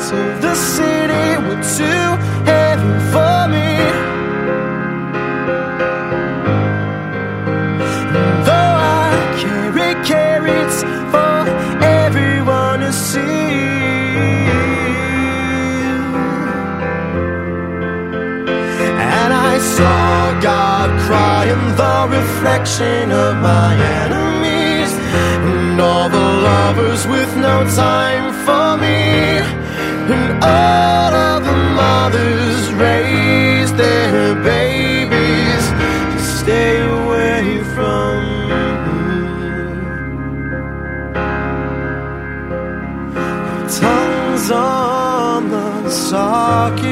lights of the city were too heavy for me. And though I carry carrots for everyone to see. And I saw God the reflection of my enemies. And all the lovers with no time for all of the mothers raise their babies to stay away from me. Tongues on the sockets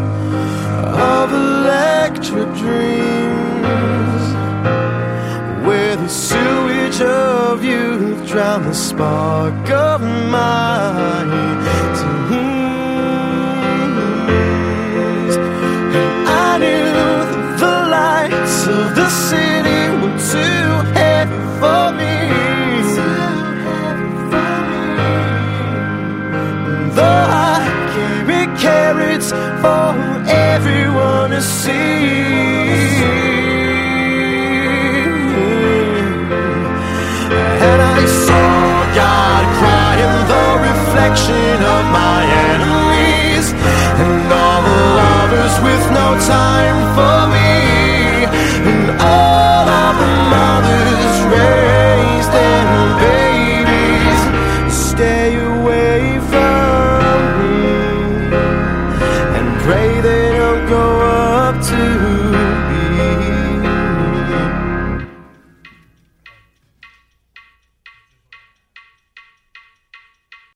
of electric dreams where the sewage of youth drown the spark of my of the city were too heavy for me. Though I carry carrots for everyone to see. And I to